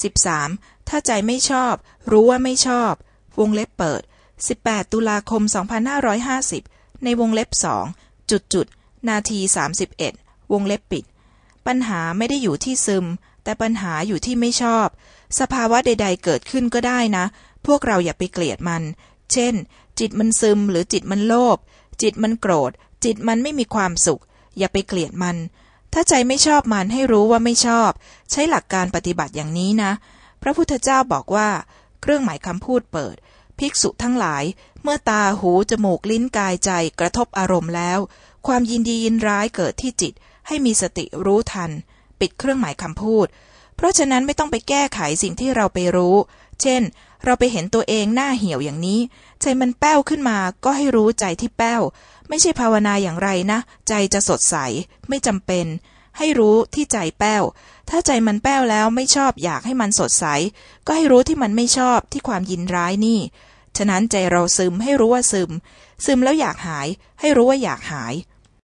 13. ถ้าใจไม่ชอบ รู้ว่าไม่ชอบ วงเล็บเปิด 18 ตุลาคม 2550 ในวงเล็บสองจุดจุดนาที 31 วงเล็บปิด ปัญหาไม่ได้อยู่ที่ซึม แต่ปัญหาอยู่ที่ไม่ชอบ สภาวะใด ๆ เกิดขึ้นก็ได้นะ พวกเราอย่าไปเกลียดมัน เช่น จิตมันซึมหรือจิตมันโลภจิตมันโกรธ จิตมันไม่มีความสุข อย่าไปเกลียดมัน ถ้าใจไม่ชอบมันให้รู้ว่าไม่ชอบ ใช้หลักการปฏิบัติอย่างนี้นะ พระพุทธเจ้าบอกว่า เครื่องหมายคำพูดเปิด ภิกษุทั้งหลาย เมื่อตาหู จมูกลิ้นกายใจกระทบอารมณ์แล้ว ความยินดียินร้ายเกิดที่จิต ให้มีสติรู้ทัน ปิดเครื่องหมายคำพูด เพราะฉะนั้นไม่ต้องไปแก้ไขสิ่งที่เราไปรู้ เช่น เราไปเห็นตัวเองหน้าเหี่ยวอย่างนี้ ใจมันแป้วขึ้นมาก็ให้รู้ใจที่แป้ว ไม่ใช่ภาวนาอย่างไรนะ ใจจะสดใส ไม่จำเป็น ให้รู้ที่ใจแป้ว ถ้าใจมันแป้วแล้วไม่ชอบอยากให้มันสดใส ก็ให้รู้ที่มันไม่ชอบที่ความยินร้ายนี่ ฉะนั้นใจเราซึมให้รู้ว่าซึม ซึมแล้วอยากหาย ให้รู้ว่าอยากหาย